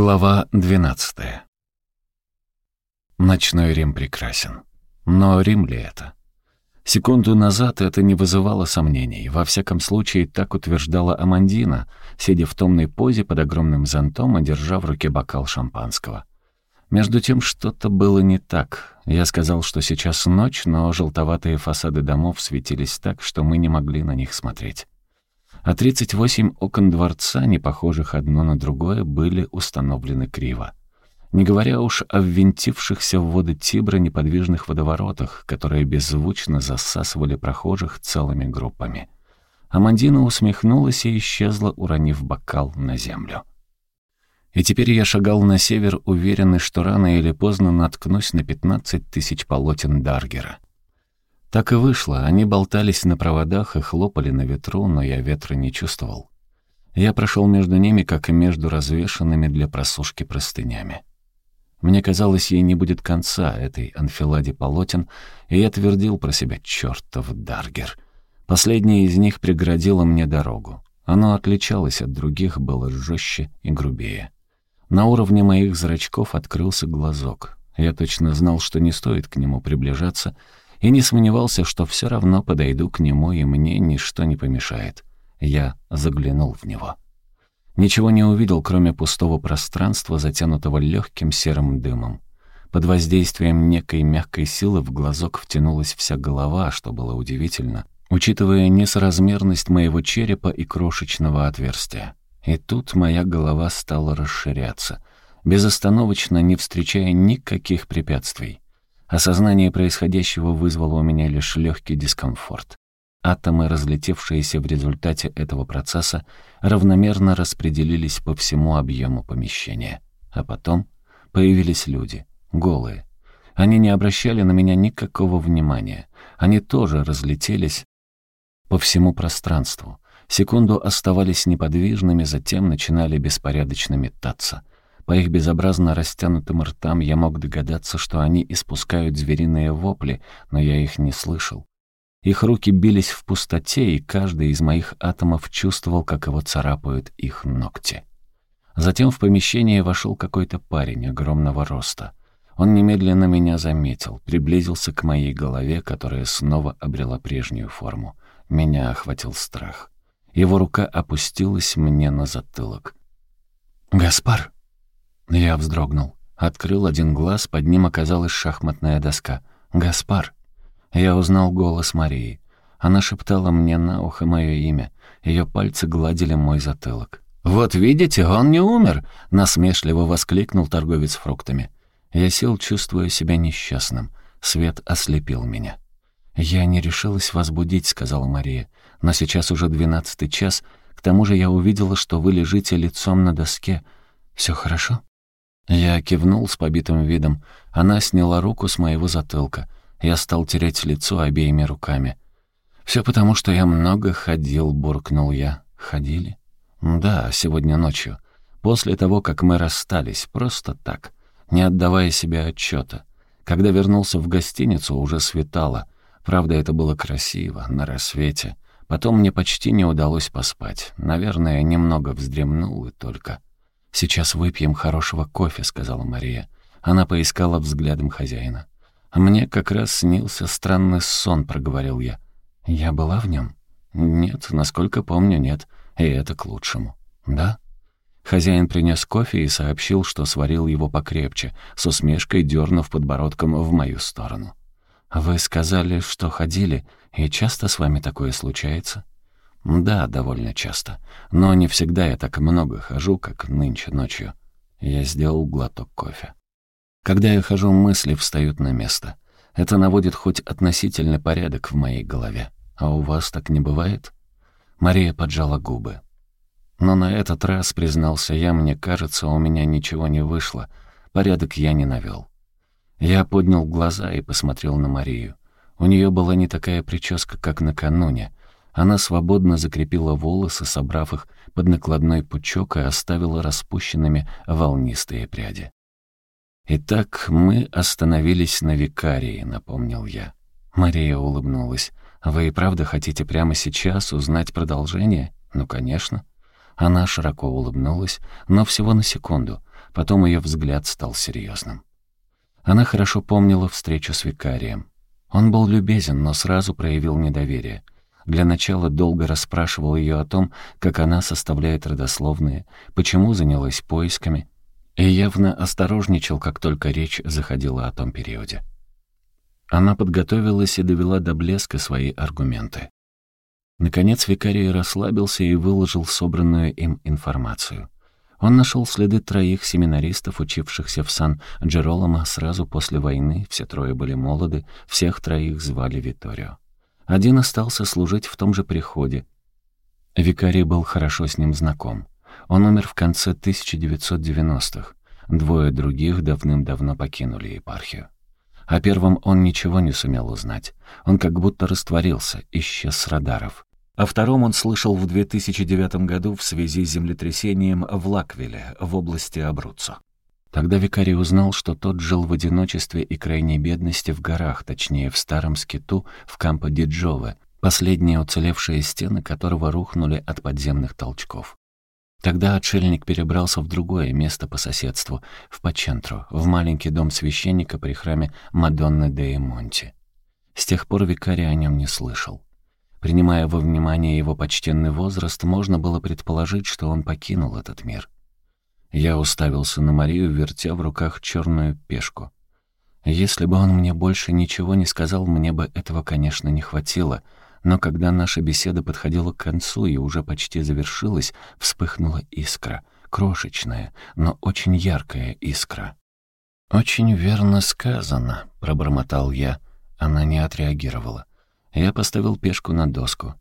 Глава 12 Ночной Рим прекрасен. Но Рим ли это? Секунду назад это не вызывало сомнений. Во всяком случае, так утверждала Амандина, сидя в томной позе под огромным зонтом и держа в руке бокал шампанского. Между тем, что-то было не так. Я сказал, что сейчас ночь, но желтоватые фасады домов светились так, что мы не могли на них смотреть. А 38 окон дворца, не похожих одно на другое, были установлены криво. Не говоря уж о ввинтившихся в воды Тибра неподвижных водоворотах, которые беззвучно засасывали прохожих целыми группами. Амандина усмехнулась и исчезла, уронив бокал на землю. И теперь я шагал на север, уверенный, что рано или поздно наткнусь на 15 тысяч полотен Даргера. Так и вышло, они болтались на проводах и хлопали на ветру, но я ветра не чувствовал. Я прошел между ними, как и между развешанными для просушки простынями. Мне казалось, ей не будет конца этой анфиладе полотен, и я твердил про себя «чертов Даргер». Последнее из них преградило мне дорогу. Оно отличалось от других, было жестче и грубее. На уровне моих зрачков открылся глазок. Я точно знал, что не стоит к нему приближаться, и не сомневался, что все равно подойду к нему, и мне ничто не помешает. Я заглянул в него. Ничего не увидел, кроме пустого пространства, затянутого легким серым дымом. Под воздействием некой мягкой силы в глазок втянулась вся голова, что было удивительно, учитывая несоразмерность моего черепа и крошечного отверстия. И тут моя голова стала расширяться, безостановочно не встречая никаких препятствий. Осознание происходящего вызвало у меня лишь легкий дискомфорт. Атомы, разлетевшиеся в результате этого процесса, равномерно распределились по всему объему помещения. А потом появились люди, голые. Они не обращали на меня никакого внимания. Они тоже разлетелись по всему пространству. Секунду оставались неподвижными, затем начинали беспорядочно метаться. По их безобразно растянутым ртам я мог догадаться, что они испускают звериные вопли, но я их не слышал. Их руки бились в пустоте, и каждый из моих атомов чувствовал, как его царапают их ногти. Затем в помещение вошел какой-то парень огромного роста. Он немедленно меня заметил, приблизился к моей голове, которая снова обрела прежнюю форму. Меня охватил страх. Его рука опустилась мне на затылок. «Гаспар!» Я вздрогнул. Открыл один глаз, под ним оказалась шахматная доска. «Гаспар!» Я узнал голос Марии. Она шептала мне на ухо мое имя. Ее пальцы гладили мой затылок. «Вот видите, он не умер!» — насмешливо воскликнул торговец фруктами. Я сел, чувствуя себя несчастным. Свет ослепил меня. «Я не решилась вас будить», — сказала Мария. «Но сейчас уже двенадцатый час. К тому же я увидела, что вы лежите лицом на доске. Все хорошо?» Я кивнул с побитым видом. Она сняла руку с моего затылка. Я стал тереть лицо обеими руками. «Все потому, что я много ходил», — буркнул я. «Ходили?» «Да, сегодня ночью. После того, как мы расстались, просто так, не отдавая себе отчета. Когда вернулся в гостиницу, уже светало. Правда, это было красиво, на рассвете. Потом мне почти не удалось поспать. Наверное, немного вздремнул и только. «Сейчас выпьем хорошего кофе», — сказала Мария. Она поискала взглядом хозяина. «А мне как раз снился странный сон», — проговорил я. «Я была в нем?» «Нет, насколько помню, нет. И это к лучшему». «Да?» Хозяин принес кофе и сообщил, что сварил его покрепче, с усмешкой дернув подбородком в мою сторону. «Вы сказали, что ходили, и часто с вами такое случается?» «Да, довольно часто. Но не всегда я так много хожу, как нынче ночью». Я сделал глоток кофе. Когда я хожу, мысли встают на место. Это наводит хоть относительный порядок в моей голове. А у вас так не бывает? Мария поджала губы. Но на этот раз, признался я, мне кажется, у меня ничего не вышло. Порядок я не навел. Я поднял глаза и посмотрел на Марию. У нее была не такая прическа, как накануне. Она свободно закрепила волосы, собрав их под накладной пучок и оставила распущенными волнистые пряди. «Итак, мы остановились на викарии», — напомнил я. Мария улыбнулась. «Вы и правда хотите прямо сейчас узнать продолжение?» «Ну, конечно». Она широко улыбнулась, но всего на секунду. Потом ее взгляд стал серьезным. Она хорошо помнила встречу с викарием. Он был любезен, но сразу проявил недоверие. Для начала долго расспрашивал ее о том, как она составляет родословные, почему занялась поисками, и явно осторожничал, как только речь заходила о том периоде. Она подготовилась и довела до блеска свои аргументы. Наконец викарий расслабился и выложил собранную им информацию. Он нашел следы троих семинаристов, учившихся в Сан-Джероломо сразу после войны, все трое были молоды, всех троих звали Виторио. Один остался служить в том же приходе. Викарий был хорошо с ним знаком. Он умер в конце 1990-х. Двое других давным-давно покинули епархию. О первом он ничего не сумел узнать. Он как будто растворился, исчез с радаров. О втором он слышал в 2009 году в связи с землетрясением в Лаквиле, в области Абруццо. Тогда викарий узнал, что тот жил в одиночестве и крайней бедности в горах, точнее, в старом скиту в Кампо-Диджове, последние уцелевшие стены которого рухнули от подземных толчков. Тогда отшельник перебрался в другое место по соседству, в Пачентру, в маленький дом священника при храме Мадонны де Монти. С тех пор викарий о нем не слышал. Принимая во внимание его почтенный возраст, можно было предположить, что он покинул этот мир. Я уставился на Марию, вертя в руках черную пешку. Если бы он мне больше ничего не сказал, мне бы этого, конечно, не хватило, но когда наша беседа подходила к концу и уже почти завершилась, вспыхнула искра, крошечная, но очень яркая искра. «Очень верно сказано», — пробормотал я. Она не отреагировала. Я поставил пешку на доску.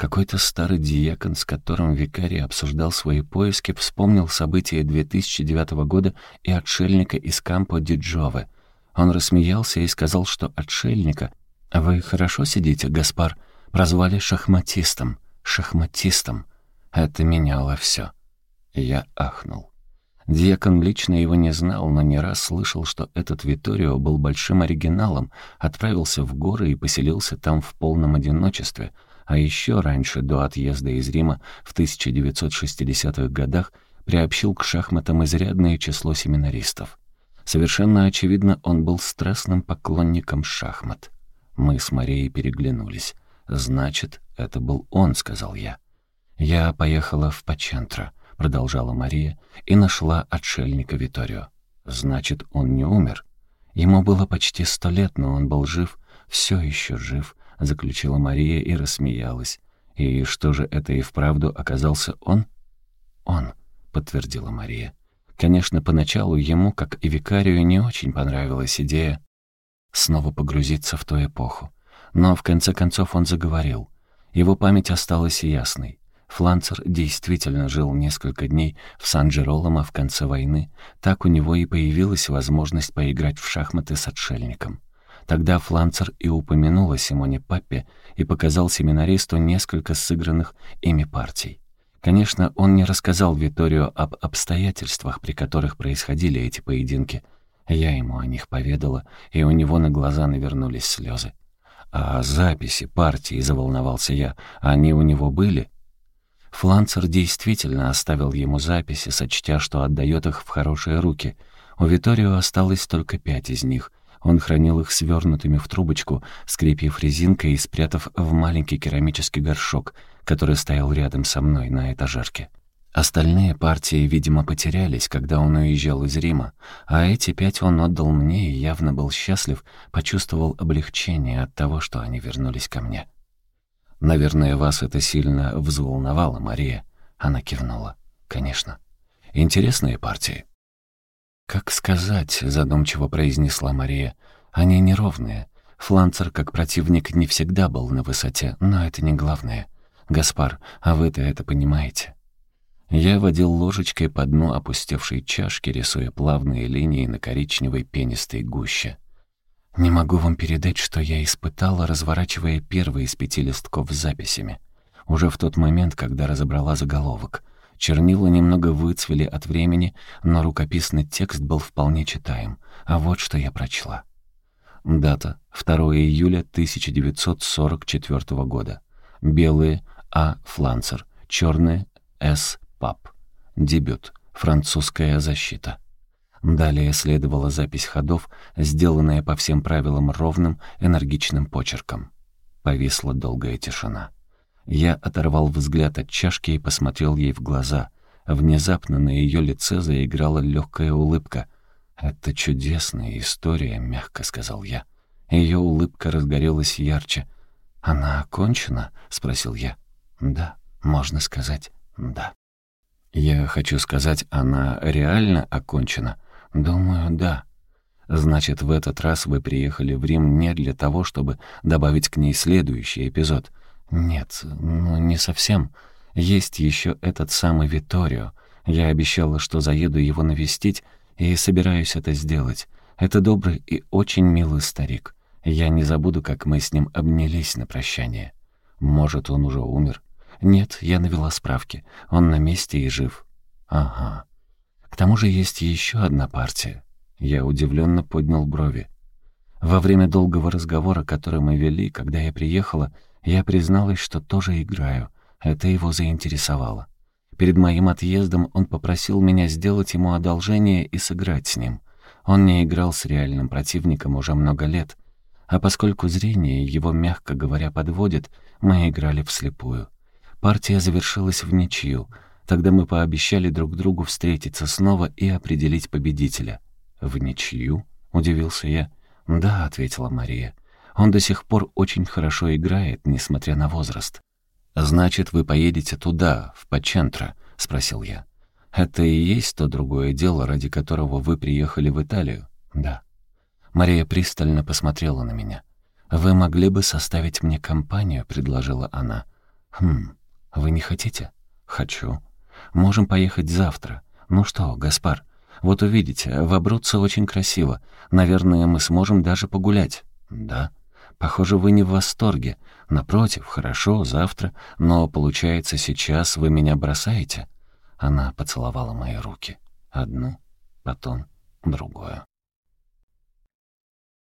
Какой-то старый диакон, с которым викарий обсуждал свои поиски, вспомнил события 2009 года и отшельника из Кампо Диджове. Он рассмеялся и сказал, что отшельника «Вы хорошо сидите, Гаспар?» прозвали шахматистом. Шахматистом. Это меняло все. Я ахнул. Дьякон лично его не знал, но не раз слышал, что этот Виторио был большим оригиналом, отправился в горы и поселился там в полном одиночестве, а еще раньше, до отъезда из Рима в 1960-х годах, приобщил к шахматам изрядное число семинаристов. Совершенно очевидно, он был страстным поклонником шахмат. Мы с Марией переглянулись. «Значит, это был он», — сказал я. Я поехала в Пачентро продолжала Мария, и нашла отшельника Виторио. Значит, он не умер. Ему было почти сто лет, но он был жив, все еще жив, заключила Мария и рассмеялась. И что же это и вправду оказался он? Он, подтвердила Мария. Конечно, поначалу ему, как и викарию, не очень понравилась идея снова погрузиться в ту эпоху. Но в конце концов он заговорил. Его память осталась ясной. Фланцер действительно жил несколько дней в Сан-Джероломо в конце войны. Так у него и появилась возможность поиграть в шахматы с отшельником. Тогда Фланцер и упомянул о Симоне Паппе и показал семинаристу несколько сыгранных ими партий. Конечно, он не рассказал Виторио об обстоятельствах, при которых происходили эти поединки. Я ему о них поведала, и у него на глаза навернулись слезы. «А записи партии», — заволновался я, — «они у него были?» Фланцер действительно оставил ему записи, сочтя, что отдает их в хорошие руки. У Виторио осталось только пять из них. Он хранил их свернутыми в трубочку, скрепив резинкой и спрятав в маленький керамический горшок, который стоял рядом со мной на этажерке. Остальные партии, видимо, потерялись, когда он уезжал из Рима, а эти пять он отдал мне и явно был счастлив, почувствовал облегчение от того, что они вернулись ко мне. «Наверное, вас это сильно взволновало, Мария». Она кивнула. «Конечно. Интересные партии». «Как сказать», — задумчиво произнесла Мария. «Они неровные. Фланцер, как противник, не всегда был на высоте, но это не главное. Гаспар, а вы-то это понимаете?» Я водил ложечкой по дну опустевшей чашки, рисуя плавные линии на коричневой пенистой гуще. Не могу вам передать, что я испытала, разворачивая первый из пяти листков с записями. Уже в тот момент, когда разобрала заголовок. Чернила немного выцвели от времени, но рукописный текст был вполне читаем. А вот что я прочла. Дата — 2 июля 1944 года. Белые — А. Фланцер. Черные — С. Пап. Дебют. Французская защита. Далее следовала запись ходов, сделанная по всем правилам ровным, энергичным почерком. Повисла долгая тишина. Я оторвал взгляд от чашки и посмотрел ей в глаза. Внезапно на ее лице заиграла легкая улыбка. «Это чудесная история», — мягко сказал я. Ее улыбка разгорелась ярче. «Она окончена?» — спросил я. «Да, можно сказать, да». «Я хочу сказать, она реально окончена?» «Думаю, да». «Значит, в этот раз вы приехали в Рим не для того, чтобы добавить к ней следующий эпизод?» «Нет, ну не совсем. Есть еще этот самый Виторио. Я обещала, что заеду его навестить, и собираюсь это сделать. Это добрый и очень милый старик. Я не забуду, как мы с ним обнялись на прощание. Может, он уже умер? Нет, я навела справки. Он на месте и жив. Ага. К тому же есть еще одна партия. Я удивленно поднял брови. Во время долгого разговора, который мы вели, когда я приехала, я призналась, что тоже играю. Это его заинтересовало. Перед моим отъездом он попросил меня сделать ему одолжение и сыграть с ним. Он не играл с реальным противником уже много лет, а поскольку зрение его, мягко говоря, подводит, мы играли вслепую. Партия завершилась в ничью — Тогда мы пообещали друг другу встретиться снова и определить победителя. «В ничью?» — удивился я. «Да», — ответила Мария. «Он до сих пор очень хорошо играет, несмотря на возраст». «Значит, вы поедете туда, в Пачентро?» — спросил я. «Это и есть то другое дело, ради которого вы приехали в Италию?» «Да». Мария пристально посмотрела на меня. «Вы могли бы составить мне компанию?» — предложила она. «Хм, вы не хотите?» «Хочу». Можем поехать завтра. Ну что, Гаспар, вот увидите, в Абруццо очень красиво. Наверное, мы сможем даже погулять. Да. Похоже, вы не в восторге. Напротив, хорошо, завтра, но, получается, сейчас вы меня бросаете?» Она поцеловала мои руки. Одну, потом другую.